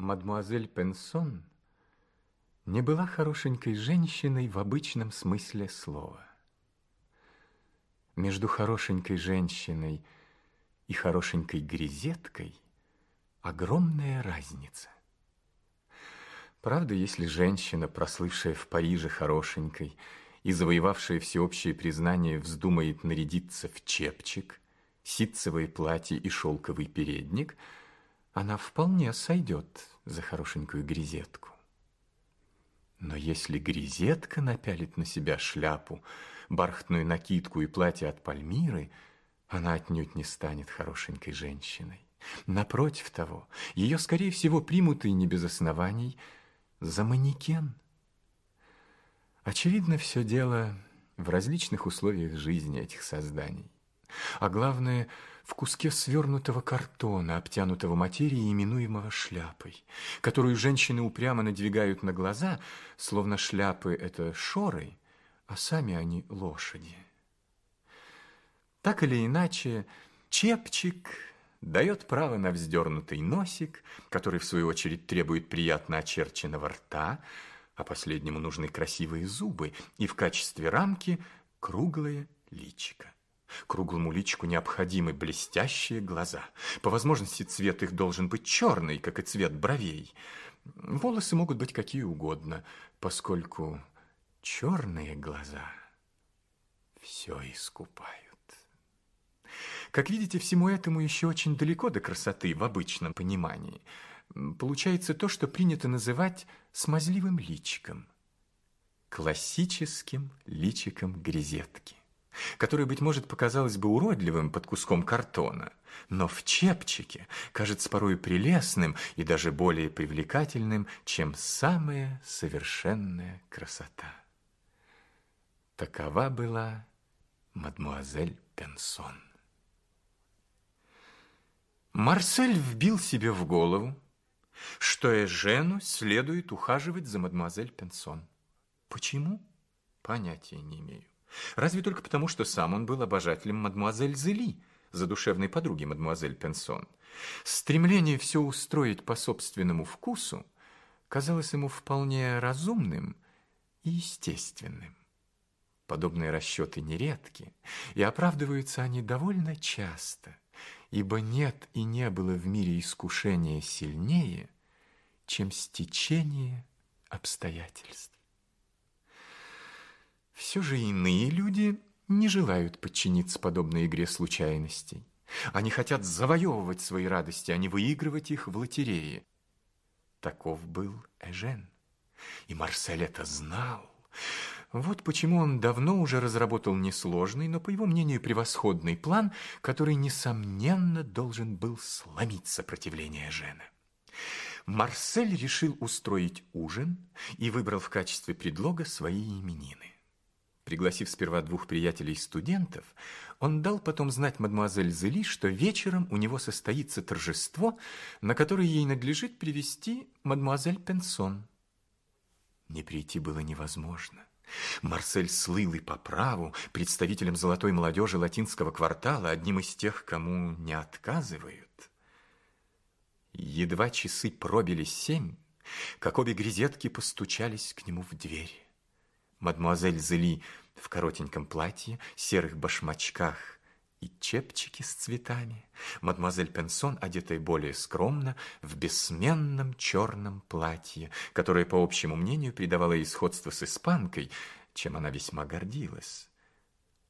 Мадмуазель Пенсон не была хорошенькой женщиной в обычном смысле слова. Между хорошенькой женщиной и хорошенькой грезеткой огромная разница. Правда, если женщина, прослывшая в Париже хорошенькой и завоевавшая всеобщее признание, вздумает нарядиться в чепчик, ситцевое платье и шелковый передник – она вполне сойдет за хорошенькую грезетку. Но если грезетка напялит на себя шляпу, бархатную накидку и платье от Пальмиры, она отнюдь не станет хорошенькой женщиной. Напротив того, ее, скорее всего, примут и не без оснований за манекен. Очевидно, все дело в различных условиях жизни этих созданий. А главное – в куске свернутого картона, обтянутого материей, именуемого шляпой, которую женщины упрямо надвигают на глаза, словно шляпы – это шоры, а сами они – лошади. Так или иначе, чепчик дает право на вздернутый носик, который, в свою очередь, требует приятно очерченного рта, а последнему нужны красивые зубы и в качестве рамки круглое личико. Круглому личику необходимы блестящие глаза. По возможности цвет их должен быть черный, как и цвет бровей. Волосы могут быть какие угодно, поскольку черные глаза все искупают. Как видите, всему этому еще очень далеко до красоты в обычном понимании. Получается то, что принято называть смазливым личиком, классическим личиком грезетки которое, быть может, показалось бы уродливым под куском картона, но в чепчике кажется порой прелестным и даже более привлекательным, чем самая совершенная красота. Такова была мадмуазель Пенсон. Марсель вбил себе в голову, что Эжену следует ухаживать за мадемуазель Пенсон. Почему? Понятия не имею. Разве только потому, что сам он был обожателем мадемуазель Зели, задушевной подруги мадемуазель Пенсон. Стремление все устроить по собственному вкусу казалось ему вполне разумным и естественным. Подобные расчеты нередки, и оправдываются они довольно часто, ибо нет и не было в мире искушения сильнее, чем стечение обстоятельств. Все же иные люди не желают подчиниться подобной игре случайностей. Они хотят завоевывать свои радости, а не выигрывать их в лотерее. Таков был Эжен. И Марсель это знал. Вот почему он давно уже разработал несложный, но, по его мнению, превосходный план, который, несомненно, должен был сломить сопротивление Жена. Марсель решил устроить ужин и выбрал в качестве предлога свои именины. Пригласив сперва двух приятелей-студентов, он дал потом знать мадемуазель Зели, что вечером у него состоится торжество, на которое ей надлежит привести мадемуазель Пенсон. Не прийти было невозможно. Марсель слыл и по праву представителем золотой молодежи латинского квартала, одним из тех, кому не отказывают. Едва часы пробили семь, как обе грезетки постучались к нему в дверь. Мадемуазель Зели в коротеньком платье, серых башмачках и чепчики с цветами. Мадемуазель Пенсон, одетая более скромно, в бессменном черном платье, которое, по общему мнению, придавало ей сходство с испанкой, чем она весьма гордилась.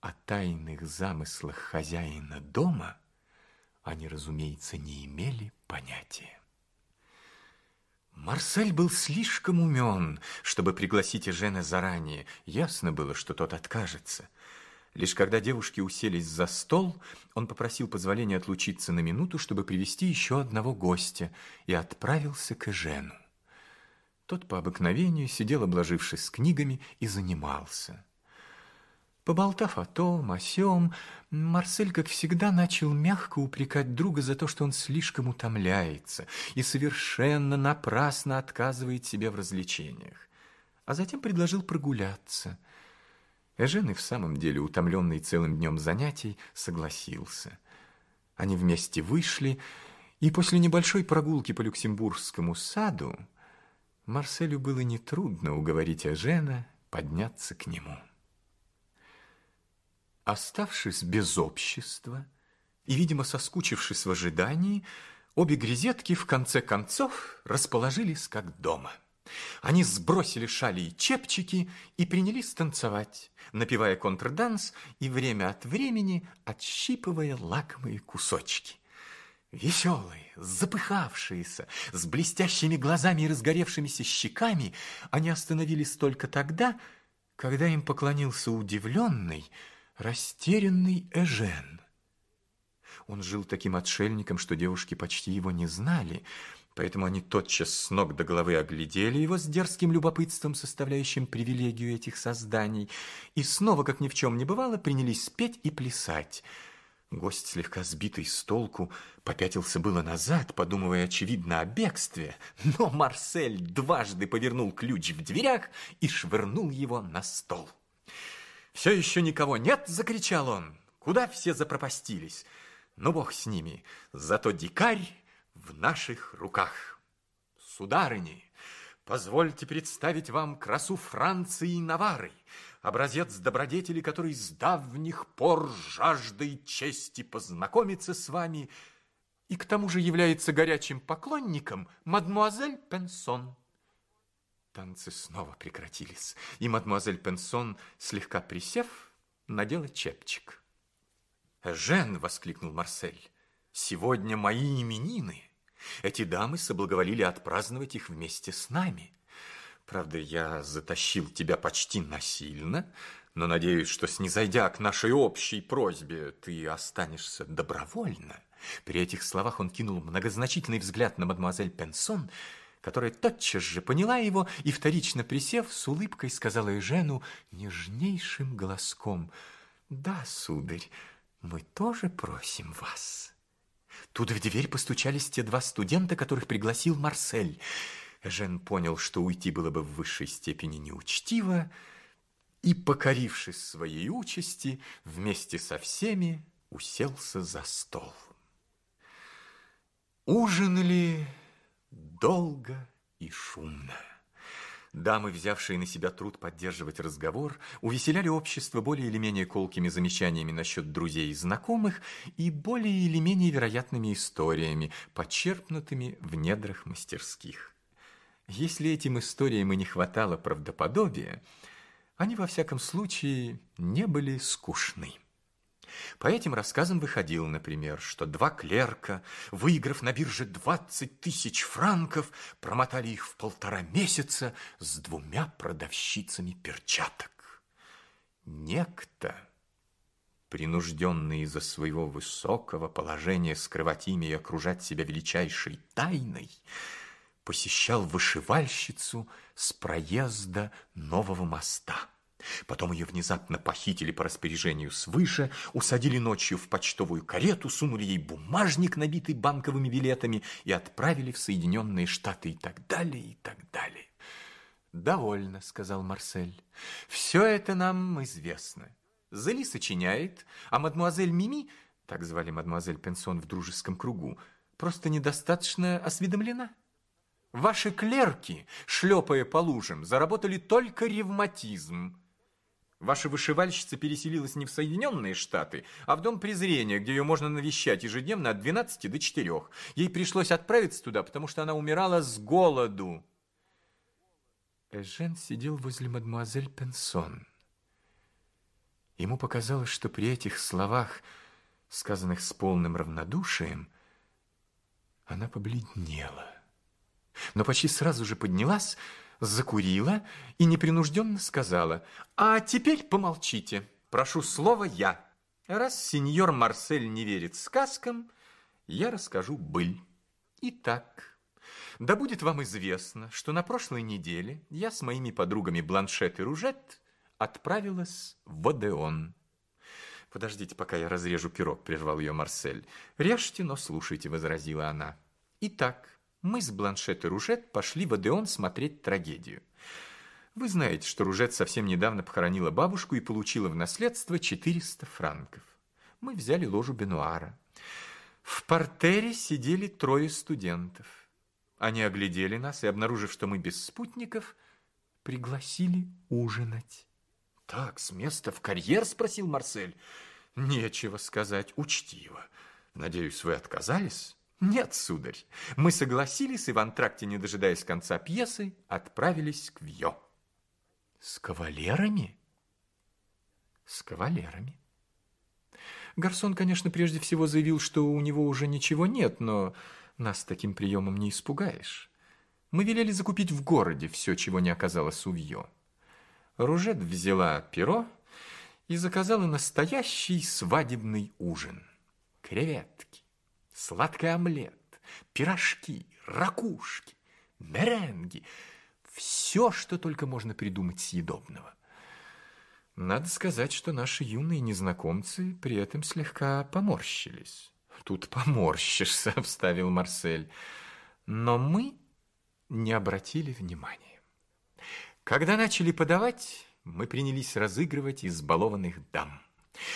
О тайных замыслах хозяина дома они, разумеется, не имели понятия. Марсель был слишком умен, чтобы пригласить Эжена заранее. Ясно было, что тот откажется. Лишь когда девушки уселись за стол, он попросил позволения отлучиться на минуту, чтобы привести еще одного гостя, и отправился к Эжену. Тот по обыкновению сидел, обложившись книгами, и занимался. Поболтав о том, о сём, Марсель, как всегда, начал мягко упрекать друга за то, что он слишком утомляется и совершенно напрасно отказывает себе в развлечениях. А затем предложил прогуляться. Эжен и в самом деле, утомленный целым днем занятий, согласился. Они вместе вышли, И после небольшой прогулки по Люксембургскому саду Марселю было нетрудно уговорить Эжена подняться к нему. Оставшись без общества и, видимо, соскучившись в ожидании, обе грезетки в конце концов расположились как дома. Они сбросили шали и чепчики и принялись танцевать, напевая контрданс и время от времени отщипывая лакомые кусочки. Веселые, запыхавшиеся, с блестящими глазами и разгоревшимися щеками, они остановились только тогда, когда им поклонился удивленный, растерянный Эжен. Он жил таким отшельником, что девушки почти его не знали, поэтому они тотчас с ног до головы оглядели его с дерзким любопытством, составляющим привилегию этих созданий, и снова, как ни в чем не бывало, принялись петь и плясать – Гость, слегка сбитый с толку, попятился было назад, подумывая, очевидно, о бегстве, но Марсель дважды повернул ключ в дверях и швырнул его на стол. «Все еще никого нет!» — закричал он. «Куда все запропастились? Ну, бог с ними, зато дикарь в наших руках. Сударыни, позвольте представить вам красу Франции и Навары, образец добродетели, который с давних пор жаждой чести познакомиться с вами и к тому же является горячим поклонником мадмуазель Пенсон. Танцы снова прекратились, и мадмуазель Пенсон, слегка присев, надела чепчик. «Жен!» — воскликнул Марсель. «Сегодня мои именины. Эти дамы соблаговолили отпраздновать их вместе с нами». Правда, я затащил тебя почти насильно, но надеюсь, что, снизойдя к нашей общей просьбе, ты останешься добровольно. При этих словах он кинул многозначительный взгляд на мадемуазель Пенсон, которая тотчас же поняла его и, вторично присев, с улыбкой сказала Эжену нежнейшим голоском, «Да, сударь, мы тоже просим вас». Тут в дверь постучались те два студента, которых пригласил Марсель – Жен понял, что уйти было бы в высшей степени неучтиво, и, покорившись своей участи, вместе со всеми уселся за стол. Ужинали долго и шумно. Дамы, взявшие на себя труд поддерживать разговор, увеселяли общество более или менее колкими замечаниями насчет друзей и знакомых и более или менее вероятными историями, почерпнутыми в недрах мастерских. Если этим историям и не хватало правдоподобия, они во всяком случае не были скучны. По этим рассказам выходило, например, что два клерка, выиграв на бирже 20 тысяч франков, промотали их в полтора месяца с двумя продавщицами перчаток. Некто, принужденный из-за своего высокого положения скрывать имя и окружать себя величайшей тайной, посещал вышивальщицу с проезда нового моста. Потом ее внезапно похитили по распоряжению свыше, усадили ночью в почтовую карету, сунули ей бумажник, набитый банковыми билетами, и отправили в Соединенные Штаты и так далее, и так далее. «Довольно», — сказал Марсель. «Все это нам известно. Зели сочиняет, а мадмуазель Мими, так звали мадмуазель Пенсон в дружеском кругу, просто недостаточно осведомлена». Ваши клерки, шлепая по лужам, заработали только ревматизм. Ваша вышивальщица переселилась не в Соединенные Штаты, а в Дом презрения, где ее можно навещать ежедневно от 12 до 4. Ей пришлось отправиться туда, потому что она умирала с голоду. Эжен сидел возле мадемуазель Пенсон. Ему показалось, что при этих словах, сказанных с полным равнодушием, она побледнела но почти сразу же поднялась, закурила и непринужденно сказала, «А теперь помолчите, прошу слова я. Раз сеньор Марсель не верит сказкам, я расскажу быль. Итак, да будет вам известно, что на прошлой неделе я с моими подругами Бланшет и Ружет отправилась в Одеон». «Подождите, пока я разрежу пирог», — прервал ее Марсель. «Режьте, но слушайте», — возразила она. «Итак, мы с Бланшет и Ружет пошли в Одеон смотреть трагедию. Вы знаете, что Ружет совсем недавно похоронила бабушку и получила в наследство 400 франков. Мы взяли ложу Бенуара. В портере сидели трое студентов. Они оглядели нас и, обнаружив, что мы без спутников, пригласили ужинать. «Так, с места в карьер?» – спросил Марсель. «Нечего сказать, учтиво. Надеюсь, вы отказались?» «Нет, сударь. Мы согласились и в антракте, не дожидаясь конца пьесы, отправились к Вьё». «С кавалерами?» «С кавалерами». Гарсон, конечно, прежде всего заявил, что у него уже ничего нет, но нас таким приемом не испугаешь. Мы велели закупить в городе все, чего не оказалось у Вьё. Ружет взяла перо и заказала настоящий свадебный ужин. Креветки, сладкий омлет, пирожки, ракушки, меренги. Все, что только можно придумать съедобного. Надо сказать, что наши юные незнакомцы при этом слегка поморщились. Тут поморщишься, вставил Марсель. Но мы не обратили внимания. Когда начали подавать, мы принялись разыгрывать избалованных дам.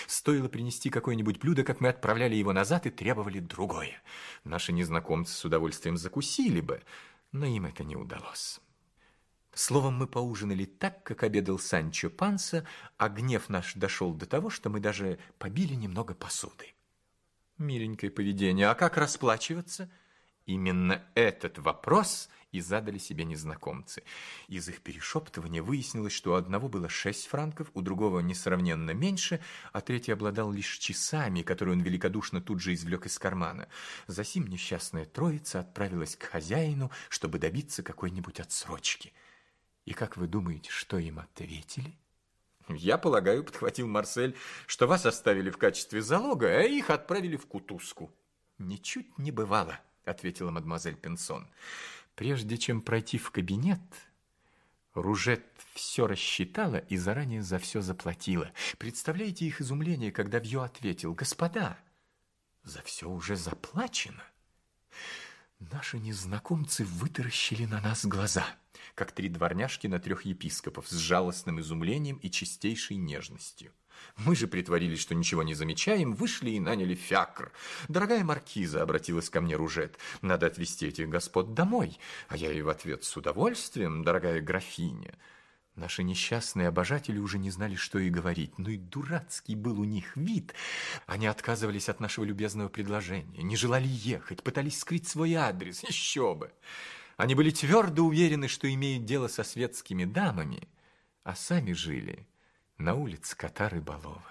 Стоило принести какое-нибудь блюдо, как мы отправляли его назад и требовали другое. Наши незнакомцы с удовольствием закусили бы, но им это не удалось. Словом, мы поужинали так, как обедал Санчо Панса, а гнев наш дошел до того, что мы даже побили немного посуды. Миленькое поведение, а как расплачиваться? Именно этот вопрос и задали себе незнакомцы. Из их перешептывания выяснилось, что у одного было шесть франков, у другого несравненно меньше, а третий обладал лишь часами, которые он великодушно тут же извлек из кармана. Засим несчастная троица отправилась к хозяину, чтобы добиться какой-нибудь отсрочки – и как вы думаете, что им ответили? Я полагаю, подхватил Марсель, что вас оставили в качестве залога, а их отправили в кутузку. Ничуть не бывало, ответила мадемуазель Пенсон. Прежде чем пройти в кабинет, Ружет все рассчитала и заранее за все заплатила. Представляете их изумление, когда Вьё ответил, «Господа, за все уже заплачено». Наши незнакомцы вытаращили на нас глаза, как три дворняжки на трех епископов, с жалостным изумлением и чистейшей нежностью. Мы же притворились, что ничего не замечаем, вышли и наняли фиакр. «Дорогая маркиза», — обратилась ко мне Ружет, — «надо отвезти этих господ домой». А я ей в ответ с удовольствием, дорогая графиня. Наши несчастные обожатели уже не знали, что и говорить. Ну и дурацкий был у них вид. Они отказывались от нашего любезного предложения, не желали ехать, пытались скрыть свой адрес. Еще бы! Они были твердо уверены, что имеют дело со светскими дамами, а сами жили на улице Катары Балова.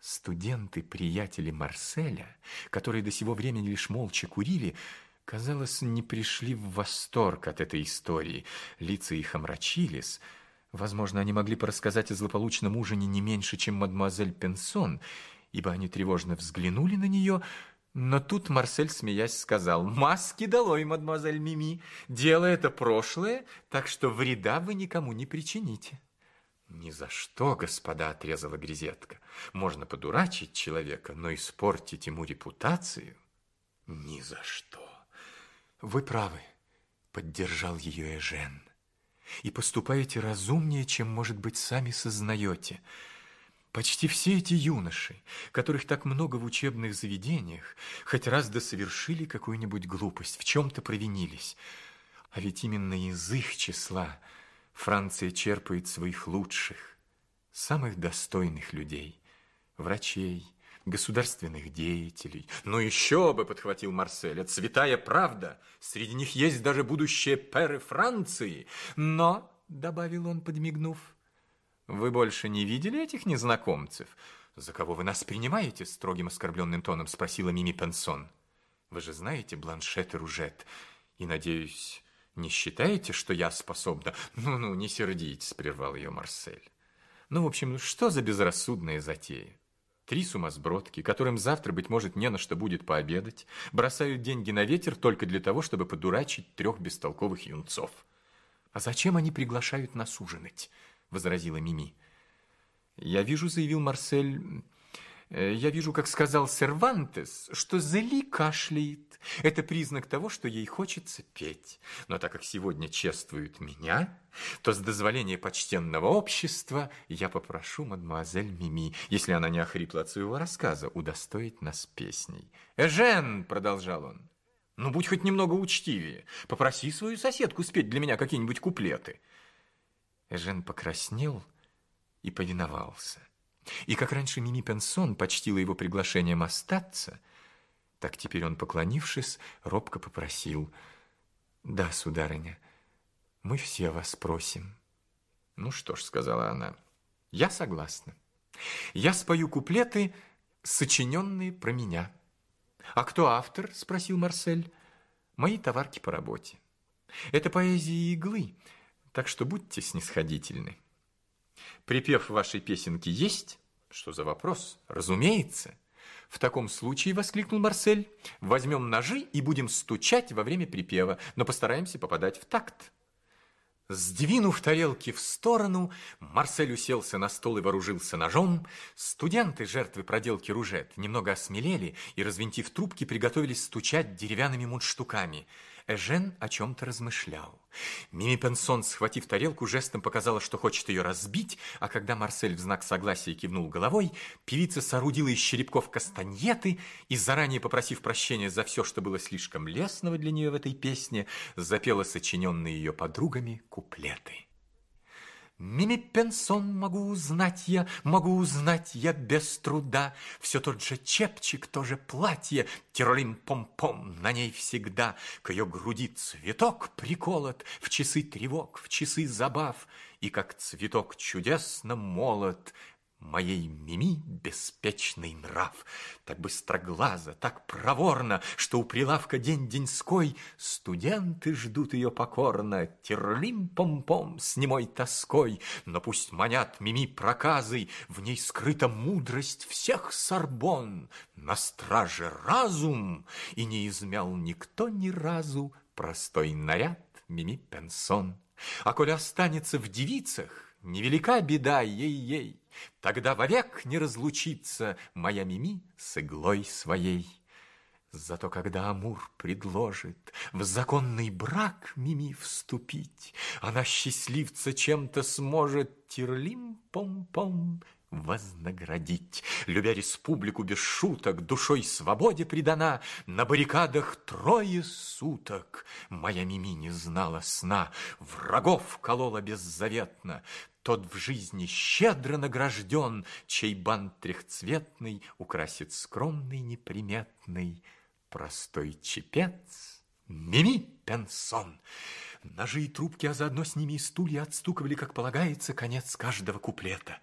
Студенты-приятели Марселя, которые до сего времени лишь молча курили, казалось, не пришли в восторг от этой истории. Лица их омрачились. Возможно, они могли порассказать о злополучном ужине не меньше, чем мадемуазель Пенсон, ибо они тревожно взглянули на нее, но тут Марсель, смеясь, сказал, «Маски долой, мадемуазель Мими, дело это прошлое, так что вреда вы никому не причините». «Ни за что, господа», — отрезала Грезетка. «Можно подурачить человека, но испортить ему репутацию ни за что». Вы правы, поддержал ее Эжен. И поступаете разумнее, чем, может быть, сами сознаете. Почти все эти юноши, которых так много в учебных заведениях, хоть раз да совершили какую-нибудь глупость, в чем-то провинились. А ведь именно из их числа Франция черпает своих лучших, самых достойных людей, врачей, государственных деятелей. Ну еще бы, подхватил Марсель, святая правда. Среди них есть даже будущие перы Франции. Но, добавил он, подмигнув, вы больше не видели этих незнакомцев? За кого вы нас принимаете? Строгим оскорбленным тоном спросила Мими Пенсон. Вы же знаете Бланшет и Ружет. И, надеюсь, не считаете, что я способна... Ну-ну, не сердитесь, прервал ее Марсель. Ну, в общем, что за безрассудная затея? Три сумасбродки, которым завтра, быть может, не на что будет пообедать, бросают деньги на ветер только для того, чтобы подурачить трех бестолковых юнцов. «А зачем они приглашают нас ужинать?» – возразила Мими. «Я вижу», – заявил Марсель, Э, я вижу, как сказал Сервантес, что Зели кашляет. Это признак того, что ей хочется петь. Но так как сегодня чествуют меня, то с дозволения почтенного общества я попрошу мадемуазель Мими, если она не охрипла от своего рассказа, удостоить нас песней. «Эжен!» — продолжал он. «Ну, будь хоть немного учтивее. Попроси свою соседку спеть для меня какие-нибудь куплеты». Эжен покраснел и повиновался. И как раньше Мими Пенсон почтила его приглашением остаться, так теперь он, поклонившись, робко попросил, «Да, сударыня, мы все вас просим». «Ну что ж», — сказала она, — «я согласна. Я спою куплеты, сочиненные про меня». «А кто автор?» — спросил Марсель. «Мои товарки по работе. Это поэзия иглы, так что будьте снисходительны». Припев вашей песенки есть? Что за вопрос? Разумеется. В таком случае, воскликнул Марсель, возьмем ножи и будем стучать во время припева, но постараемся попадать в такт. Сдвинув тарелки в сторону, Марсель уселся на стол и вооружился ножом. Студенты, жертвы проделки ружет, немного осмелели и, развинтив трубки, приготовились стучать деревянными мундштуками – Эжен о чем-то размышлял. Мими Пенсон, схватив тарелку, жестом показала, что хочет ее разбить, а когда Марсель в знак согласия кивнул головой, певица соорудила из черепков кастаньеты и, заранее попросив прощения за все, что было слишком лестного для нее в этой песне, запела сочиненные ее подругами куплеты. Мими Пенсон могу узнать я, могу узнать я без труда. Все тот же чепчик, то же платье, тиролим-пом-пом на ней всегда. К ее груди цветок приколот в часы тревог, в часы забав. И как цветок чудесно молот, Моей Мими беспечный нрав, Так быстроглазо, так проворно, Что у прилавка день-деньской Студенты ждут ее покорно, Терлим-пом-пом с немой тоской. Но пусть манят Мими проказы, В ней скрыта мудрость всех сорбон, На страже разум, и не измял никто ни разу Простой наряд Мими Пенсон. А коли останется в девицах, Невелика беда ей-ей, Тогда вовек не разлучится Моя Мими с иглой своей. Зато когда Амур предложит В законный брак Мими вступить, Она счастливца чем-то сможет Тирлим-пом-пом вознаградить. Любя республику без шуток, Душой свободе предана, На баррикадах трое суток Моя Мими не знала сна, Врагов колола беззаветно, Тот в жизни щедро награжден, Чей бант трехцветный Украсит скромный неприметный Простой чепец Мими Пенсон. Ножи и трубки, а заодно с ними и стулья отстукивали, как полагается, конец каждого куплета.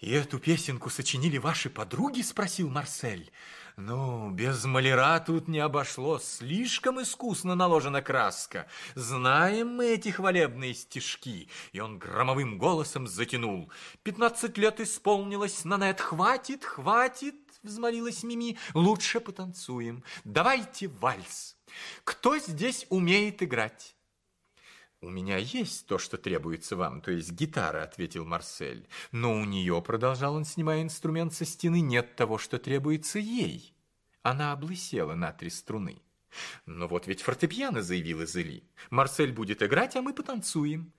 «И эту песенку сочинили ваши подруги?» – спросил Марсель. «Ну, без маляра тут не обошлось. Слишком искусно наложена краска. Знаем мы эти хвалебные стишки». И он громовым голосом затянул. «Пятнадцать лет исполнилось, Нанет, хватит, хватит!» – взмолилась Мими. «Лучше потанцуем. Давайте вальс. Кто здесь умеет играть?» «У меня есть то, что требуется вам, то есть гитара», — ответил Марсель. «Но у нее, — продолжал он, снимая инструмент со стены, — нет того, что требуется ей. Она облысела на три струны». «Но вот ведь фортепиано», — заявил Изели. «Марсель будет играть, а мы потанцуем».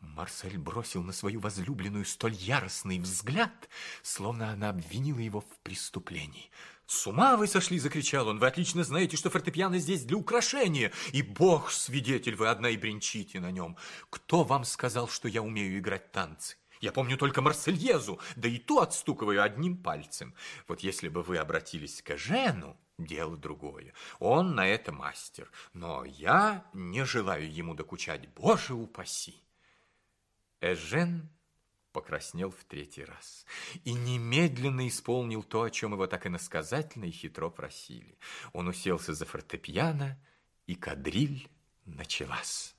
Марсель бросил на свою возлюбленную столь яростный взгляд, словно она обвинила его в преступлении. «С ума вы сошли!» – закричал он. «Вы отлично знаете, что фортепиано здесь для украшения, и бог свидетель, вы одна и бренчите на нем. Кто вам сказал, что я умею играть танцы? Я помню только Марсельезу, да и ту отстукиваю одним пальцем. Вот если бы вы обратились к Жену, дело другое. Он на это мастер, но я не желаю ему докучать, боже упаси!» Эжен покраснел в третий раз и немедленно исполнил то, о чем его так иносказательно и хитро просили. Он уселся за фортепиано, и кадриль началась.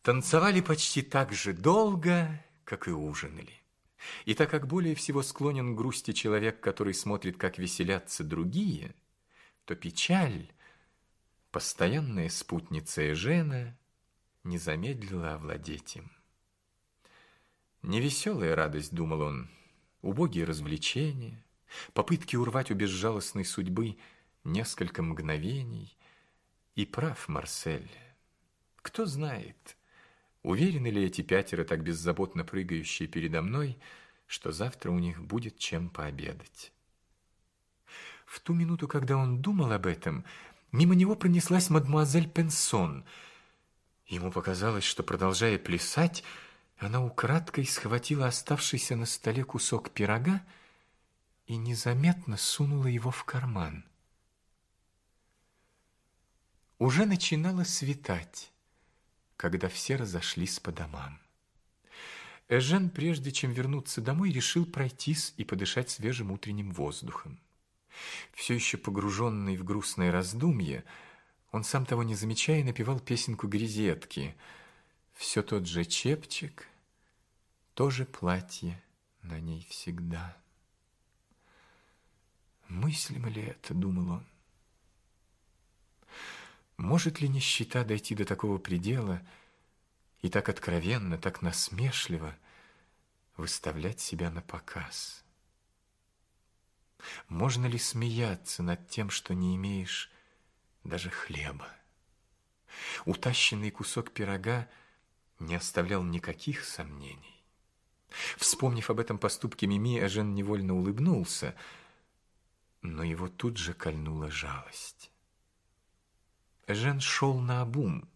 Танцевали почти так же долго, как и ужинали. И так как более всего склонен к грусти человек, который смотрит, как веселятся другие, то печаль, постоянная спутница Эжена, не замедлила овладеть им. Невеселая радость, думал он, убогие развлечения, попытки урвать у безжалостной судьбы несколько мгновений. И прав Марсель. Кто знает, уверены ли эти пятеро, так беззаботно прыгающие передо мной, что завтра у них будет чем пообедать. В ту минуту, когда он думал об этом, мимо него пронеслась мадемуазель Пенсон. Ему показалось, что, продолжая плясать, она украдкой схватила оставшийся на столе кусок пирога и незаметно сунула его в карман. Уже начинало светать, когда все разошлись по домам. Эжен, прежде чем вернуться домой, решил пройтись и подышать свежим утренним воздухом. Все еще погруженный в грустное раздумье, он, сам того не замечая, напевал песенку грезетки. Все тот же чепчик, то же платье на ней всегда. Мыслимо ли это, думал он? Может ли нищета дойти до такого предела и так откровенно, так насмешливо выставлять себя на показ? Можно ли смеяться над тем, что не имеешь даже хлеба? Утащенный кусок пирога не оставлял никаких сомнений. Вспомнив об этом поступке Мими, Эжен невольно улыбнулся, но его тут же кольнула жалость. Эжен шел на обум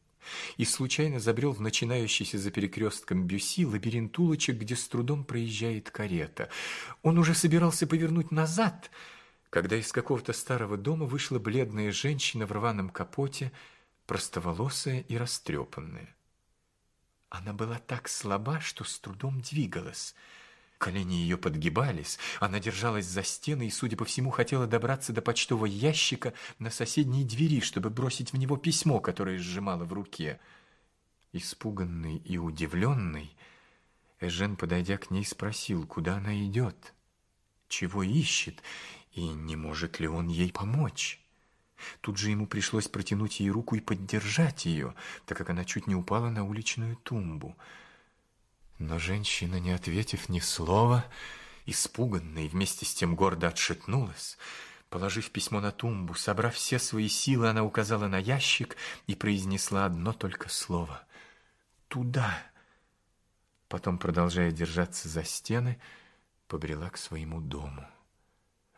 и случайно забрел в начинающийся за перекрестком Бюси лабиринт улочек, где с трудом проезжает карета. Он уже собирался повернуть назад, когда из какого-то старого дома вышла бледная женщина в рваном капоте, простоволосая и растрепанная. Она была так слаба, что с трудом двигалась – Колени ее подгибались, она держалась за стены и, судя по всему, хотела добраться до почтового ящика на соседней двери, чтобы бросить в него письмо, которое сжимала в руке. Испуганный и удивленный, Эжен, подойдя к ней, спросил, куда она идет, чего ищет и не может ли он ей помочь. Тут же ему пришлось протянуть ей руку и поддержать ее, так как она чуть не упала на уличную тумбу – но женщина, не ответив ни слова, испуганная и вместе с тем гордо отшатнулась. Положив письмо на тумбу, собрав все свои силы, она указала на ящик и произнесла одно только слово «Туда». Потом, продолжая держаться за стены, побрела к своему дому.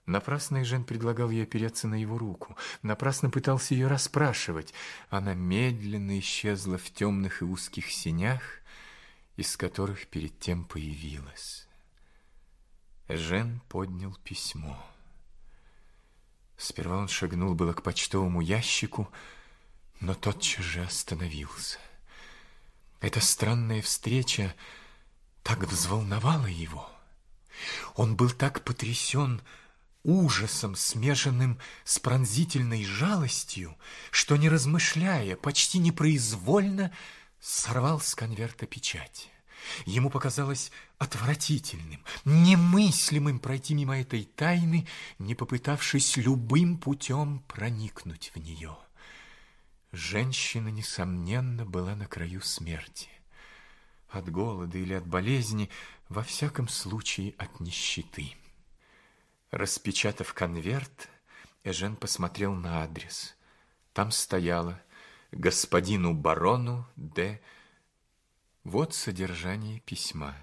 Напрасно Жен предлагал ей опереться на его руку, напрасно пытался ее расспрашивать. Она медленно исчезла в темных и узких синях, из которых перед тем появилась. Жен поднял письмо. Сперва он шагнул было к почтовому ящику, но тотчас же остановился. Эта странная встреча так взволновала его. Он был так потрясен ужасом, смешанным с пронзительной жалостью, что, не размышляя, почти непроизвольно, сорвал с конверта печать. Ему показалось отвратительным, немыслимым пройти мимо этой тайны, не попытавшись любым путем проникнуть в нее. Женщина, несомненно, была на краю смерти. От голода или от болезни, во всяком случае от нищеты. Распечатав конверт, Эжен посмотрел на адрес. Там стояло господину барону де... Вот содержание письма.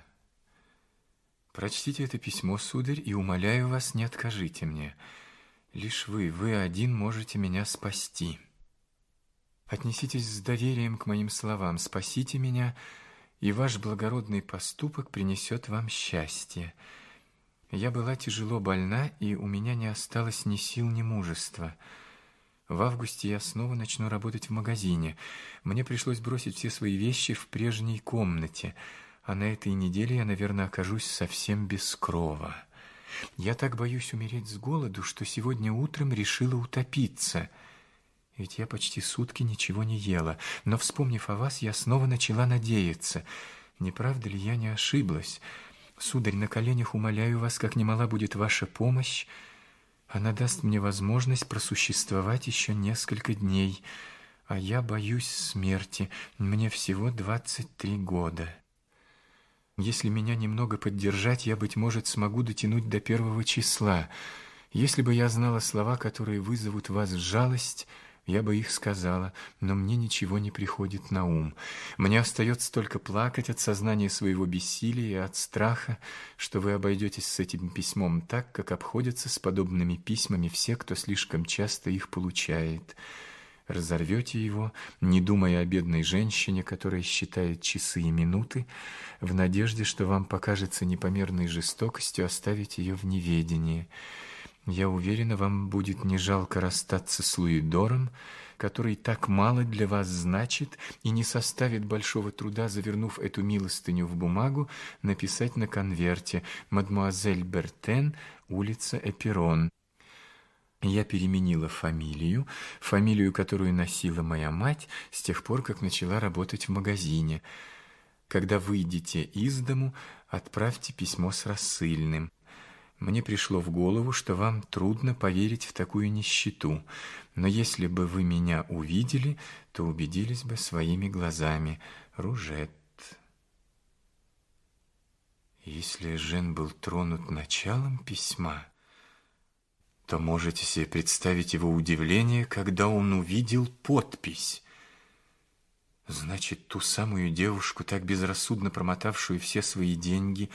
Прочтите это письмо, сударь, и умоляю вас, не откажите мне. Лишь вы, вы один можете меня спасти. Отнеситесь с доверием к моим словам, спасите меня, и ваш благородный поступок принесет вам счастье. Я была тяжело больна, и у меня не осталось ни сил, ни мужества. В августе я снова начну работать в магазине. Мне пришлось бросить все свои вещи в прежней комнате, а на этой неделе я, наверное, окажусь совсем без крова. Я так боюсь умереть с голоду, что сегодня утром решила утопиться. Ведь я почти сутки ничего не ела, но, вспомнив о вас, я снова начала надеяться. Не правда ли я не ошиблась? Сударь, на коленях умоляю вас, как немала будет ваша помощь, она даст мне возможность просуществовать еще несколько дней, а я боюсь смерти. Мне всего двадцать три года. Если меня немного поддержать, я, быть может, смогу дотянуть до первого числа. Если бы я знала слова, которые вызовут вас жалость, я бы их сказала, но мне ничего не приходит на ум. Мне остается только плакать от сознания своего бессилия и от страха, что вы обойдетесь с этим письмом так, как обходятся с подобными письмами все, кто слишком часто их получает» разорвете его, не думая о бедной женщине, которая считает часы и минуты, в надежде, что вам покажется непомерной жестокостью оставить ее в неведении. Я уверена, вам будет не жалко расстаться с Луидором, который так мало для вас значит и не составит большого труда, завернув эту милостыню в бумагу, написать на конверте «Мадмуазель Бертен, улица Эперон». Я переменила фамилию, фамилию, которую носила моя мать с тех пор, как начала работать в магазине. Когда выйдете из дому, отправьте письмо с рассыльным. Мне пришло в голову, что вам трудно поверить в такую нищету, но если бы вы меня увидели, то убедились бы своими глазами. Ружет. Если Жен был тронут началом письма, то можете себе представить его удивление, когда он увидел подпись. Значит, ту самую девушку, так безрассудно промотавшую все свои деньги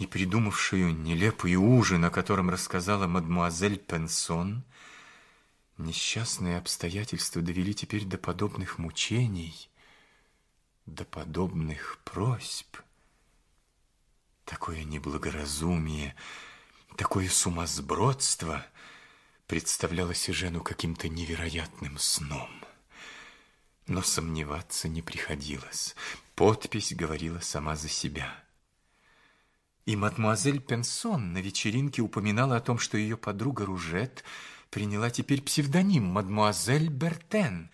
и придумавшую нелепый ужин, о котором рассказала мадмуазель Пенсон, несчастные обстоятельства довели теперь до подобных мучений, до подобных просьб. Такое неблагоразумие — Такое сумасбродство представлялось Жену каким-то невероятным сном. Но сомневаться не приходилось. Подпись говорила сама за себя. И мадемуазель Пенсон на вечеринке упоминала о том, что ее подруга Ружет приняла теперь псевдоним мадемуазель Бертен.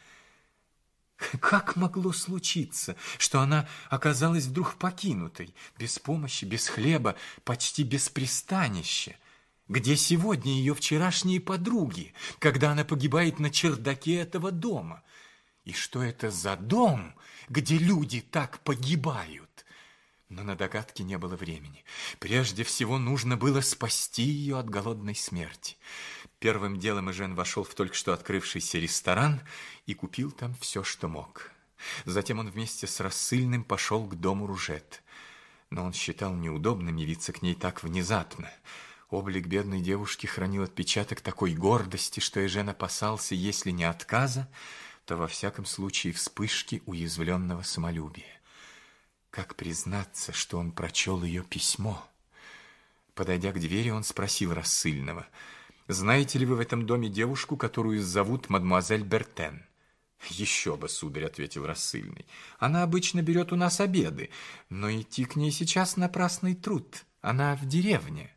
Как могло случиться, что она оказалась вдруг покинутой, без помощи, без хлеба, почти без пристанища? Где сегодня ее вчерашние подруги, когда она погибает на чердаке этого дома? И что это за дом, где люди так погибают? Но на догадки не было времени. Прежде всего нужно было спасти ее от голодной смерти. Первым делом Эжен вошел в только что открывшийся ресторан и купил там все, что мог. Затем он вместе с рассыльным пошел к дому Ружет. Но он считал неудобным явиться к ней так внезапно. Облик бедной девушки хранил отпечаток такой гордости, что Эжен опасался, если не отказа, то во всяком случае вспышки уязвленного самолюбия. Как признаться, что он прочел ее письмо? Подойдя к двери, он спросил рассыльного — знаете ли вы в этом доме девушку, которую зовут мадемуазель Бертен? Еще бы, сударь, ответил рассыльный. Она обычно берет у нас обеды, но идти к ней сейчас напрасный труд. Она в деревне.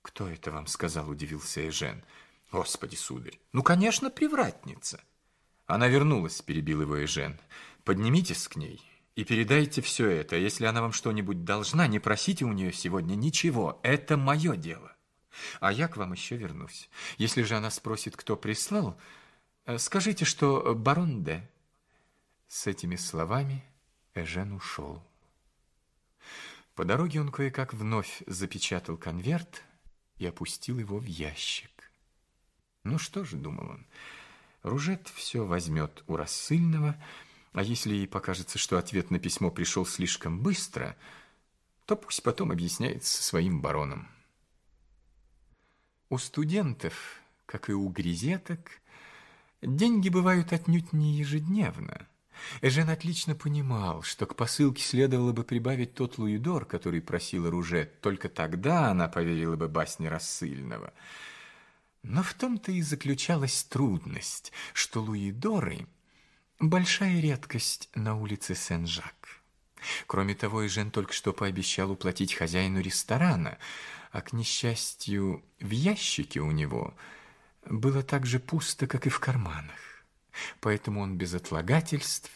Кто это вам сказал, удивился Эжен. Господи, сударь, ну, конечно, привратница. Она вернулась, перебил его Эжен. Поднимитесь к ней и передайте все это. Если она вам что-нибудь должна, не просите у нее сегодня ничего. Это мое дело. А я к вам еще вернусь. Если же она спросит, кто прислал, э, скажите, что барон Д. С этими словами Эжен ушел. По дороге он кое-как вновь запечатал конверт и опустил его в ящик. Ну что ж, думал он, Ружет все возьмет у рассыльного, а если ей покажется, что ответ на письмо пришел слишком быстро, то пусть потом объясняется своим бароном. У студентов, как и у грезеток, деньги бывают отнюдь не ежедневно. Эжен отлично понимал, что к посылке следовало бы прибавить тот луидор, который просил Ружет, только тогда она поверила бы басне рассыльного. Но в том-то и заключалась трудность, что луидоры — большая редкость на улице Сен-Жак. Кроме того, Эжен только что пообещал уплатить хозяину ресторана — а, к несчастью, в ящике у него было так же пусто, как и в карманах. Поэтому он без отлагательств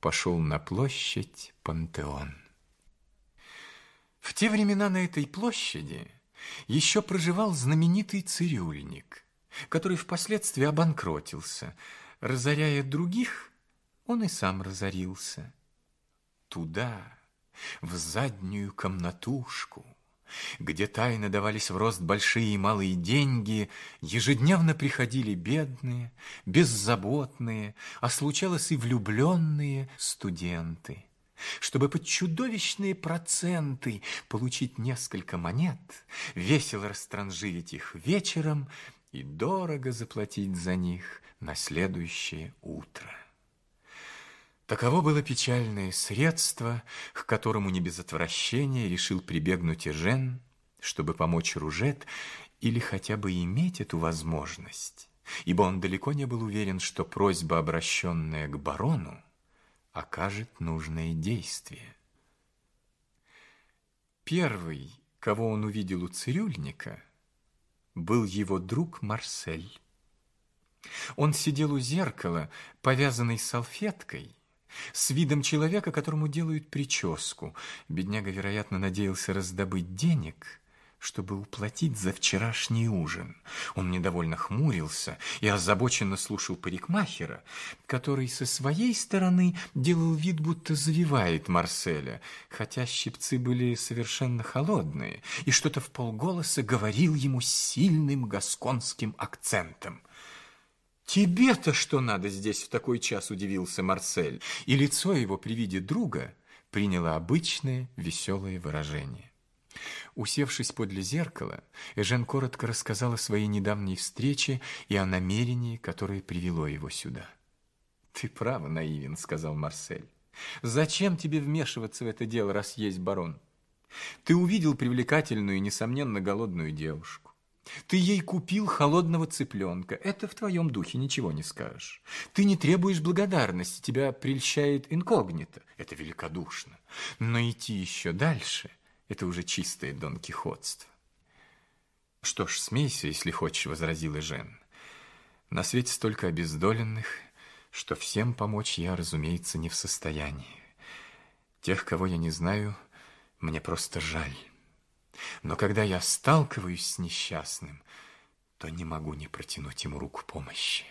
пошел на площадь Пантеон. В те времена на этой площади еще проживал знаменитый цирюльник, который впоследствии обанкротился. Разоряя других, он и сам разорился. Туда, в заднюю комнатушку, где тайно давались в рост большие и малые деньги, ежедневно приходили бедные, беззаботные, а случалось и влюбленные студенты. Чтобы под чудовищные проценты получить несколько монет, весело растранжирить их вечером и дорого заплатить за них на следующее утро. Таково было печальное средство, к которому не без отвращения решил прибегнуть Эжен, чтобы помочь Ружет или хотя бы иметь эту возможность, ибо он далеко не был уверен, что просьба, обращенная к барону, окажет нужное действие. Первый, кого он увидел у цирюльника, был его друг Марсель. Он сидел у зеркала, повязанный салфеткой, с видом человека, которому делают прическу. Бедняга, вероятно, надеялся раздобыть денег, чтобы уплатить за вчерашний ужин. Он недовольно хмурился и озабоченно слушал парикмахера, который со своей стороны делал вид, будто завивает Марселя, хотя щипцы были совершенно холодные, и что-то в полголоса говорил ему сильным гасконским акцентом – «Тебе-то что надо здесь в такой час?» – удивился Марсель, и лицо его при виде друга приняло обычное веселое выражение. Усевшись подле зеркала, Эжен коротко рассказал о своей недавней встрече и о намерении, которое привело его сюда. «Ты право наивен», — сказал Марсель. «Зачем тебе вмешиваться в это дело, раз есть барон? Ты увидел привлекательную и, несомненно, голодную девушку. Ты ей купил холодного цыпленка. Это в твоем духе, ничего не скажешь. Ты не требуешь благодарности, тебя прельщает инкогнито. Это великодушно. Но идти еще дальше – это уже чистое донкихотство. Что ж, смейся, если хочешь, возразила Жен. На свете столько обездоленных, что всем помочь я, разумеется, не в состоянии. Тех, кого я не знаю, мне просто жаль. Но когда я сталкиваюсь с несчастным, то не могу не протянуть ему руку помощи.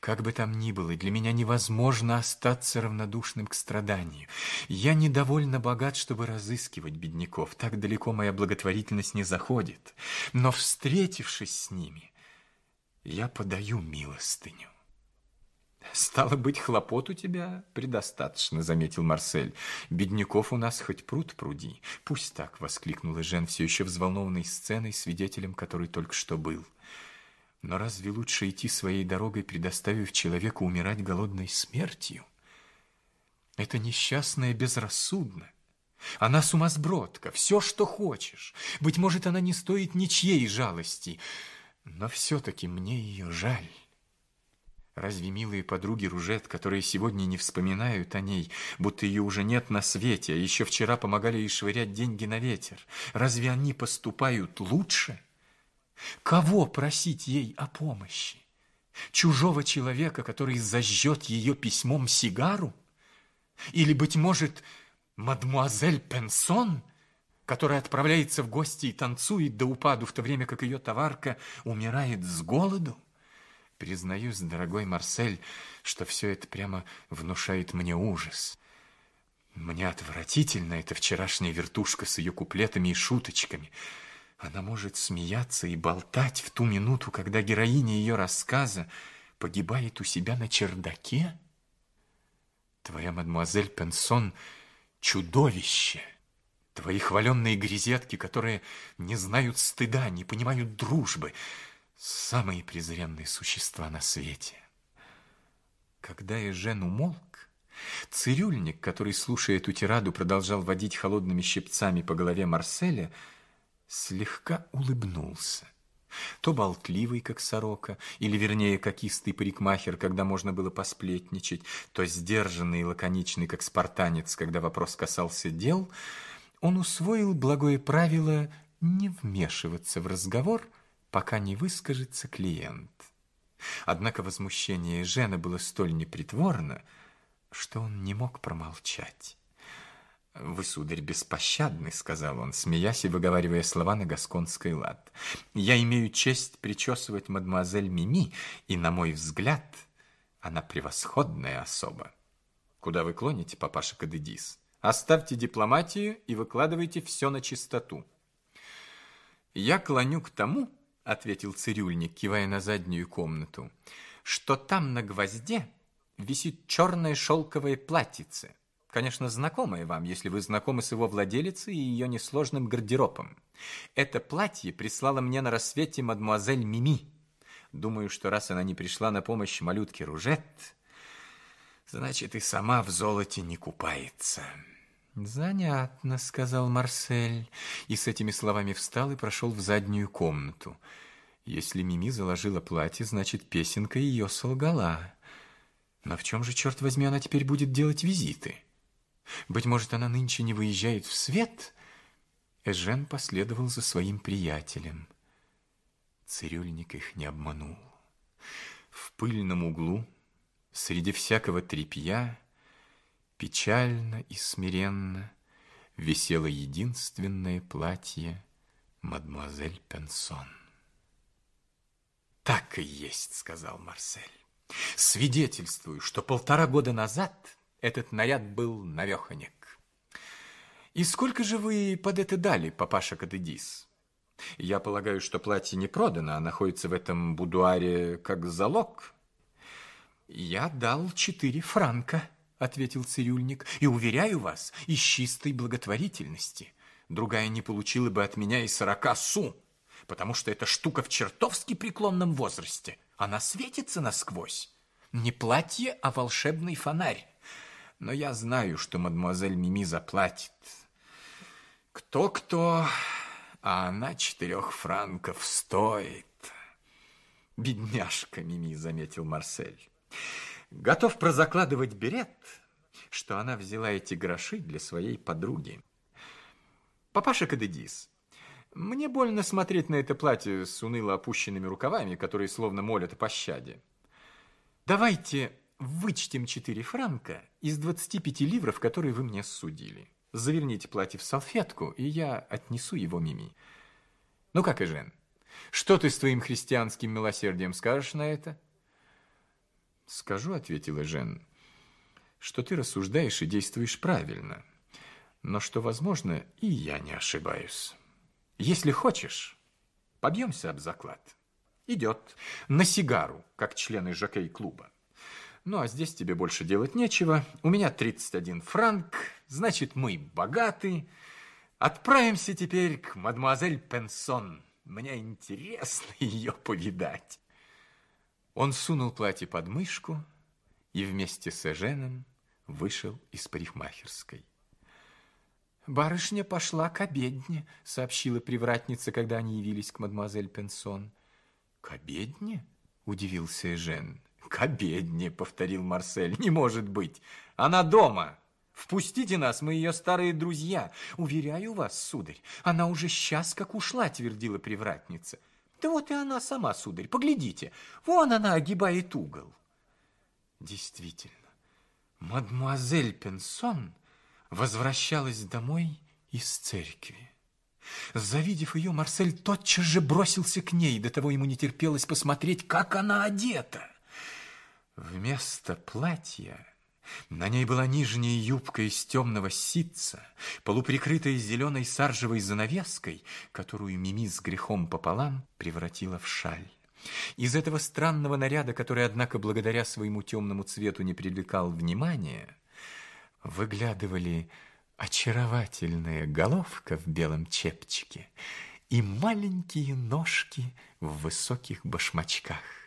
Как бы там ни было, для меня невозможно остаться равнодушным к страданию. Я недовольно богат, чтобы разыскивать бедняков. Так далеко моя благотворительность не заходит. Но, встретившись с ними, я подаю милостыню. «Стало быть, хлопот у тебя предостаточно», — заметил Марсель. «Бедняков у нас хоть пруд пруди». «Пусть так», — воскликнула Жен, все еще взволнованной сценой, свидетелем которой только что был. «Но разве лучше идти своей дорогой, предоставив человеку умирать голодной смертью? Это несчастная безрассудно. Она сумасбродка, все, что хочешь. Быть может, она не стоит ничьей жалости, но все-таки мне ее жаль». Разве милые подруги Ружет, которые сегодня не вспоминают о ней, будто ее уже нет на свете, а еще вчера помогали ей швырять деньги на ветер, разве они поступают лучше? Кого просить ей о помощи? Чужого человека, который зажжет ее письмом сигару? Или, быть может, мадмуазель Пенсон, которая отправляется в гости и танцует до упаду, в то время как ее товарка умирает с голоду? Признаюсь, дорогой Марсель, что все это прямо внушает мне ужас. Мне отвратительно эта вчерашняя вертушка с ее куплетами и шуточками. Она может смеяться и болтать в ту минуту, когда героиня ее рассказа погибает у себя на чердаке. Твоя мадемуазель Пенсон — чудовище. Твои хваленные грезетки, которые не знают стыда, не понимают дружбы — самые презренные существа на свете. Когда Эжен умолк, цирюльник, который, слушая эту тираду, продолжал водить холодными щипцами по голове Марселя, слегка улыбнулся. То болтливый, как сорока, или, вернее, как истый парикмахер, когда можно было посплетничать, то сдержанный и лаконичный, как спартанец, когда вопрос касался дел, он усвоил благое правило не вмешиваться в разговор – пока не выскажется клиент. Однако возмущение Жена было столь непритворно, что он не мог промолчать. «Вы, сударь, беспощадный», — сказал он, смеясь и выговаривая слова на гасконский лад. «Я имею честь причесывать мадемуазель Мими, и, на мой взгляд, она превосходная особа». «Куда вы клоните, папаша Кадедис?» Оставьте дипломатию и выкладывайте все на чистоту. Я клоню к тому, ответил цирюльник, кивая на заднюю комнату, что там на гвозде висит черное шелковое платьице. Конечно, знакомое вам, если вы знакомы с его владелицей и ее несложным гардеробом. Это платье прислала мне на рассвете мадмуазель Мими. Думаю, что раз она не пришла на помощь малютке Ружет, значит, и сама в золоте не купается. «Занятно», — сказал Марсель, и с этими словами встал и прошел в заднюю комнату. Если Мими заложила платье, значит, песенка ее солгала. Но в чем же, черт возьми, она теперь будет делать визиты? Быть может, она нынче не выезжает в свет? Эжен последовал за своим приятелем. Цирюльник их не обманул. В пыльном углу, среди всякого тряпья, печально и смиренно висело единственное платье мадемуазель Пенсон. «Так и есть», — сказал Марсель. «Свидетельствую, что полтора года назад этот наряд был навеханек. И сколько же вы под это дали, папаша Катедис?» «Я полагаю, что платье не продано, а находится в этом будуаре как залог». «Я дал четыре франка», — ответил цирюльник, «и уверяю вас, из чистой благотворительности. Другая не получила бы от меня и сорока су» потому что эта штука в чертовски преклонном возрасте. Она светится насквозь. Не платье, а волшебный фонарь. Но я знаю, что мадемуазель Мими заплатит. Кто-кто, а она четырех франков стоит. Бедняжка Мими, заметил Марсель. Готов прозакладывать берет, что она взяла эти гроши для своей подруги. Папаша Кадедис, мне больно смотреть на это платье с уныло опущенными рукавами, которые словно молят о пощаде. Давайте вычтем 4 франка из 25 ливров, которые вы мне судили. Заверните платье в салфетку, и я отнесу его Мими. Ну как, Эжен, что ты с твоим христианским милосердием скажешь на это? Скажу, ответила Жен, что ты рассуждаешь и действуешь правильно, но что, возможно, и я не ошибаюсь. Если хочешь, побьемся об заклад. Идет. На сигару, как члены жокей-клуба. Ну, а здесь тебе больше делать нечего. У меня 31 франк, значит, мы богаты. Отправимся теперь к мадемуазель Пенсон. Мне интересно ее повидать. Он сунул платье под мышку и вместе с Эженом вышел из парикмахерской. «Барышня пошла к обедне», — сообщила привратница, когда они явились к мадемуазель Пенсон. «К обедне?» — удивился Эжен. «К обедне», — повторил Марсель. «Не может быть! Она дома! Впустите нас, мы ее старые друзья! Уверяю вас, сударь, она уже сейчас как ушла», — твердила привратница. «Да вот и она сама, сударь, поглядите, вон она огибает угол». Действительно, мадемуазель Пенсон возвращалась домой из церкви. Завидев ее, Марсель тотчас же бросился к ней, до того ему не терпелось посмотреть, как она одета. Вместо платья на ней была нижняя юбка из темного ситца, полуприкрытая зеленой саржевой занавеской, которую Мими с грехом пополам превратила в шаль. Из этого странного наряда, который, однако, благодаря своему темному цвету не привлекал внимания, выглядывали очаровательная головка в белом чепчике и маленькие ножки в высоких башмачках.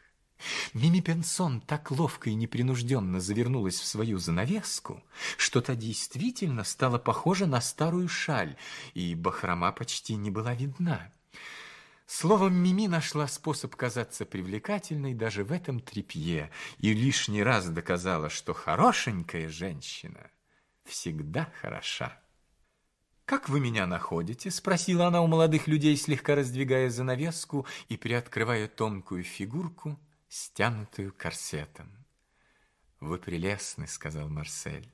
Мими Пенсон так ловко и непринужденно завернулась в свою занавеску, что та действительно стала похожа на старую шаль, и бахрома почти не была видна. Словом, Мими нашла способ казаться привлекательной даже в этом тряпье и лишний раз доказала, что хорошенькая женщина – всегда хороша. «Как вы меня находите?» – спросила она у молодых людей, слегка раздвигая занавеску и приоткрывая тонкую фигурку, стянутую корсетом. «Вы прелестны», – сказал Марсель.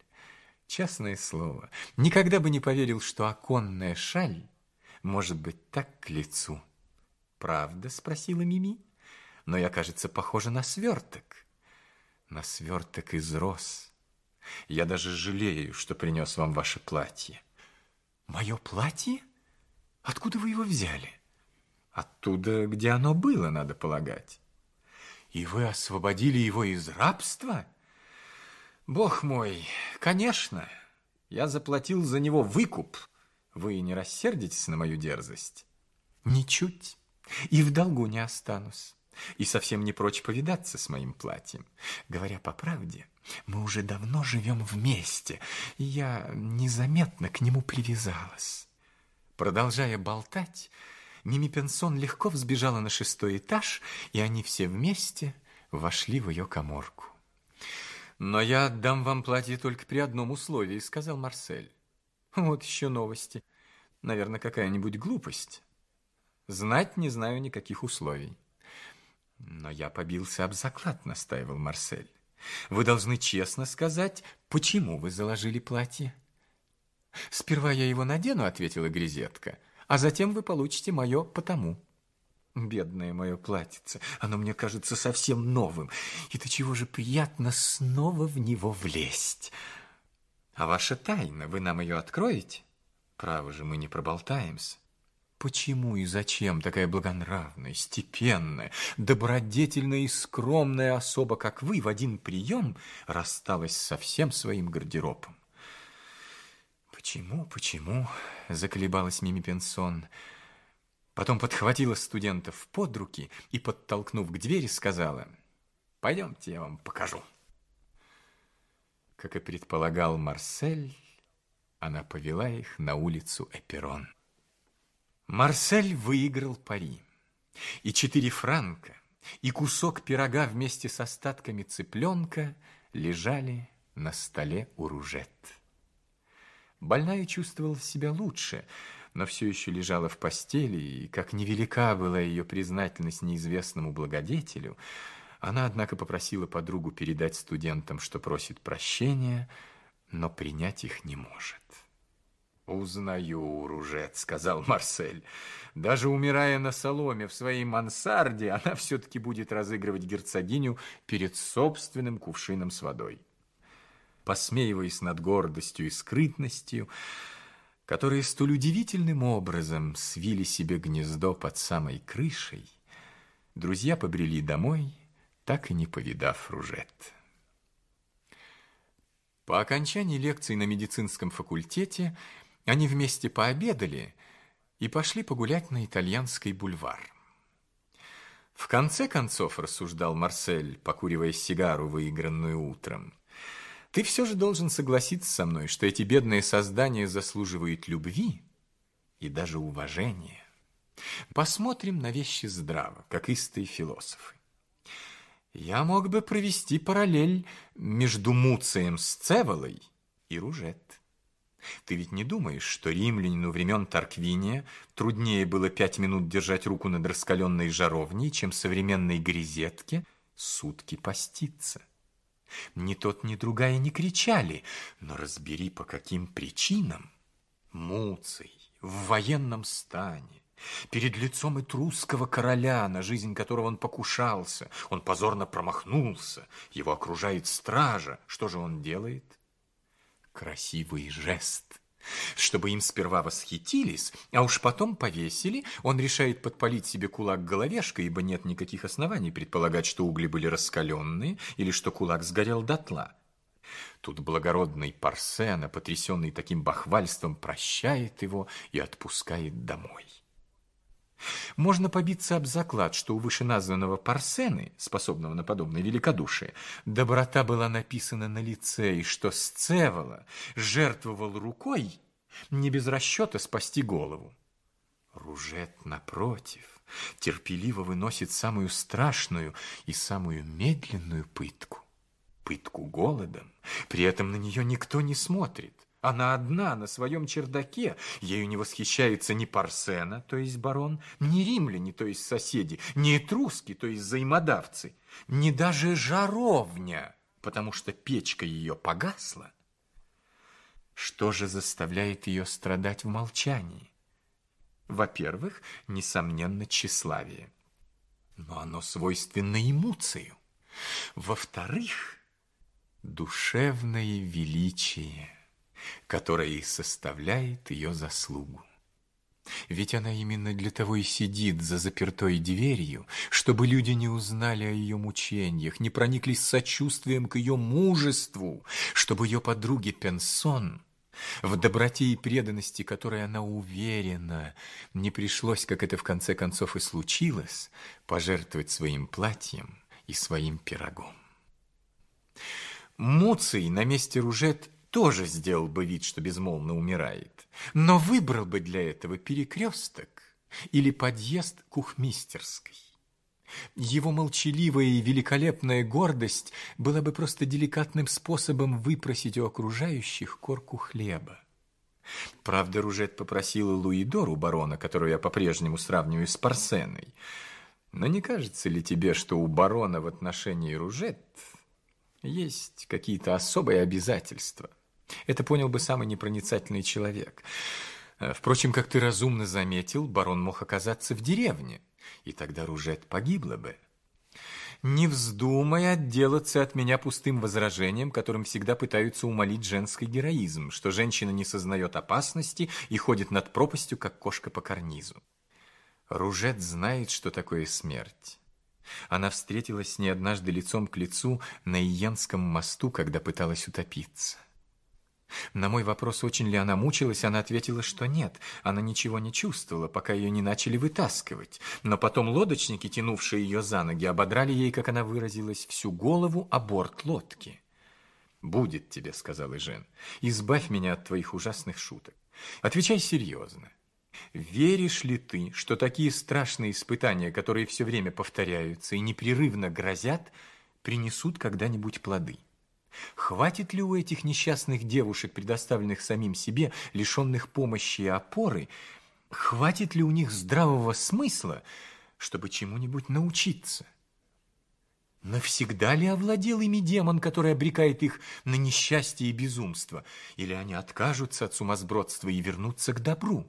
«Честное слово, никогда бы не поверил, что оконная шаль может быть так к лицу». «Правда?» – спросила Мими. «Но я, кажется, похожа на сверток». «На сверток из роз». Я даже жалею, что принес вам ваше платье. Мое платье? Откуда вы его взяли? Оттуда, где оно было, надо полагать. И вы освободили его из рабства? Бог мой, конечно. Я заплатил за него выкуп. Вы не рассердитесь на мою дерзость? Ничуть. И в долгу не останусь. И совсем не прочь повидаться с моим платьем. Говоря по правде, мы уже давно живем вместе, и я незаметно к нему привязалась. Продолжая болтать, Мими Пенсон легко взбежала на шестой этаж, и они все вместе вошли в ее коморку. «Но я отдам вам платье только при одном условии», — сказал Марсель. «Вот еще новости. Наверное, какая-нибудь глупость. Знать не знаю никаких условий». «Но я побился об заклад», — настаивал Марсель. «Вы должны честно сказать, почему вы заложили платье». «Сперва я его надену», — ответила Грезетка, «а затем вы получите мое «потому». Бедное мое платьице, оно мне кажется совсем новым, и до чего же приятно снова в него влезть. А ваша тайна, вы нам ее откроете? Право же, мы не проболтаемся. Почему и зачем такая благонравная, степенная, добродетельная и скромная особа, как вы, в один прием рассталась со всем своим гардеробом? Почему, почему, заколебалась Мими Пенсон. Потом подхватила студентов под руки и, подтолкнув к двери, сказала, «Пойдемте, я вам покажу». Как и предполагал Марсель, она повела их на улицу Эперон. Марсель выиграл пари. И четыре франка, и кусок пирога вместе с остатками цыпленка лежали на столе у Ружет. Больная чувствовала себя лучше, но все еще лежала в постели, и как невелика была ее признательность неизвестному благодетелю, она, однако, попросила подругу передать студентам, что просит прощения, но принять их не может. «Узнаю, Ружет», — сказал Марсель. «Даже умирая на соломе в своей мансарде, она все-таки будет разыгрывать герцогиню перед собственным кувшином с водой» посмеиваясь над гордостью и скрытностью, которые столь удивительным образом свили себе гнездо под самой крышей, друзья побрели домой, так и не повидав Ружет. По окончании лекций на медицинском факультете они вместе пообедали и пошли погулять на итальянский бульвар. В конце концов, рассуждал Марсель, покуривая сигару, выигранную утром, ты все же должен согласиться со мной, что эти бедные создания заслуживают любви и даже уважения. Посмотрим на вещи здраво, как истые философы. Я мог бы провести параллель между Муцием с Цеволой и Ружет. Ты ведь не думаешь, что римлянину времен Тарквиния труднее было пять минут держать руку над раскаленной жаровней, чем современной грезетке сутки поститься? Ни тот, ни другая не кричали, но разбери, по каким причинам. Муций в военном стане, перед лицом этрусского короля, на жизнь которого он покушался, он позорно промахнулся, его окружает стража. Что же он делает? Красивый жест – чтобы им сперва восхитились, а уж потом повесили, он решает подпалить себе кулак головешкой, ибо нет никаких оснований предполагать, что угли были раскаленные или что кулак сгорел дотла. Тут благородный Парсена, потрясенный таким бахвальством, прощает его и отпускает домой. Можно побиться об заклад, что у вышеназванного Парсены, способного на подобное великодушие, доброта была написана на лице, и что Сцевола жертвовал рукой не без расчета спасти голову. Ружет, напротив, терпеливо выносит самую страшную и самую медленную пытку. Пытку голодом. При этом на нее никто не смотрит. Она одна на своем чердаке, ею не восхищается ни Парсена, то есть барон, ни римляне, то есть соседи, ни этруски, то есть взаимодавцы, ни даже жаровня, потому что печка ее погасла. Что же заставляет ее страдать в молчании? Во-первых, несомненно, тщеславие. Но оно свойственно эмуцию. Во-вторых, душевное величие, которое и составляет ее заслугу. Ведь она именно для того и сидит за запертой дверью, чтобы люди не узнали о ее мучениях, не прониклись сочувствием к ее мужеству, чтобы ее подруге Пенсон, в доброте и преданности, которой она уверена, не пришлось, как это в конце концов и случилось, пожертвовать своим платьем и своим пирогом. Муций на месте Ружет тоже сделал бы вид, что безмолвно умирает, но выбрал бы для этого перекресток или подъезд кухмистерской. Его молчаливая и великолепная гордость была бы просто деликатным способом выпросить у окружающих корку хлеба. Правда, Ружет попросила Луидору барона, которую я по-прежнему сравниваю с Парсеной. Но не кажется ли тебе, что у барона в отношении Ружет есть какие-то особые обязательства? Это понял бы самый непроницательный человек. Э, впрочем, как ты разумно заметил, барон мог оказаться в деревне, и тогда Ружет погибла бы. Не вздумай отделаться от меня пустым возражением, которым всегда пытаются умолить женский героизм, что женщина не сознает опасности и ходит над пропастью, как кошка по карнизу. Ружет знает, что такое смерть. Она встретилась с ней однажды лицом к лицу на Иенском мосту, когда пыталась утопиться. На мой вопрос, очень ли она мучилась, она ответила, что нет, она ничего не чувствовала, пока ее не начали вытаскивать. Но потом лодочники, тянувшие ее за ноги, ободрали ей, как она выразилась, всю голову о борт лодки. «Будет тебе», — сказал Жен, — «избавь меня от твоих ужасных шуток. Отвечай серьезно. Веришь ли ты, что такие страшные испытания, которые все время повторяются и непрерывно грозят, принесут когда-нибудь плоды?» Хватит ли у этих несчастных девушек, предоставленных самим себе, лишенных помощи и опоры, хватит ли у них здравого смысла, чтобы чему-нибудь научиться? Навсегда ли овладел ими демон, который обрекает их на несчастье и безумство? Или они откажутся от сумасбродства и вернутся к добру?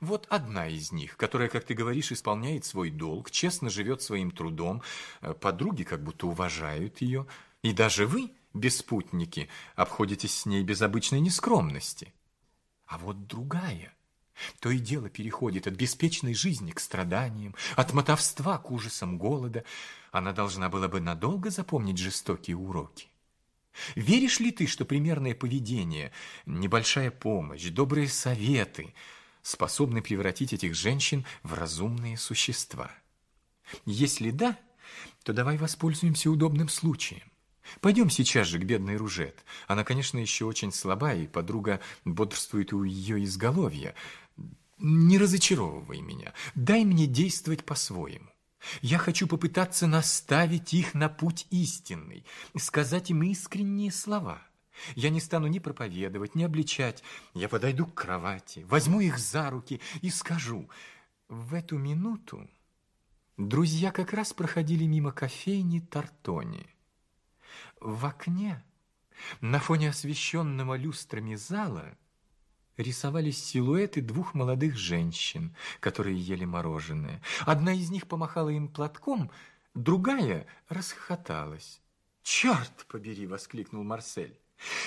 Вот одна из них, которая, как ты говоришь, исполняет свой долг, честно живет своим трудом, э, подруги как будто уважают ее, и даже вы – беспутники, обходитесь с ней без обычной нескромности. А вот другая, то и дело переходит от беспечной жизни к страданиям, от мотовства к ужасам голода. Она должна была бы надолго запомнить жестокие уроки. Веришь ли ты, что примерное поведение, небольшая помощь, добрые советы способны превратить этих женщин в разумные существа? Если да, то давай воспользуемся удобным случаем. Пойдем сейчас же к бедной Ружет. Она, конечно, еще очень слаба, и подруга бодрствует у ее изголовья. Не разочаровывай меня. Дай мне действовать по-своему. Я хочу попытаться наставить их на путь истинный, сказать им искренние слова. Я не стану ни проповедовать, ни обличать. Я подойду к кровати, возьму их за руки и скажу. В эту минуту друзья как раз проходили мимо кофейни Тартони. В окне, на фоне освещенного люстрами зала, рисовались силуэты двух молодых женщин, которые ели мороженое. Одна из них помахала им платком, другая расхохоталась. «Черт побери!» — воскликнул Марсель.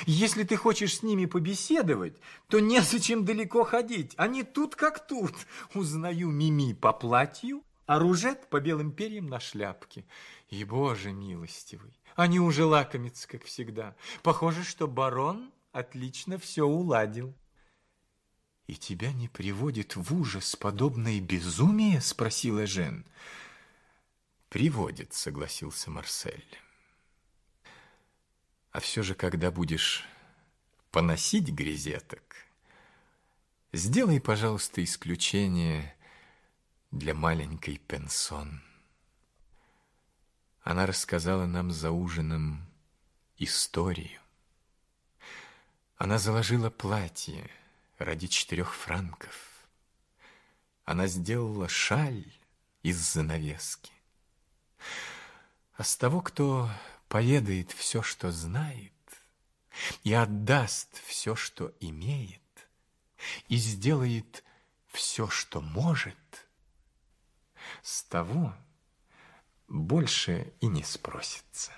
«Если ты хочешь с ними побеседовать, то незачем далеко ходить. Они тут как тут. Узнаю Мими по платью, а Ружет по белым перьям на шляпке. И, боже милостивый, они уже лакомятся, как всегда. Похоже, что барон отлично все уладил. «И тебя не приводит в ужас подобное безумие?» – спросила Жен. «Приводит», – согласился Марсель. «А все же, когда будешь поносить грезеток, сделай, пожалуйста, исключение для маленькой Пенсон». Она рассказала нам за ужином историю. Она заложила платье ради четырех франков. Она сделала шаль из занавески. А с того, кто поведает все, что знает, и отдаст все, что имеет, и сделает все, что может, с того больше и не спросится.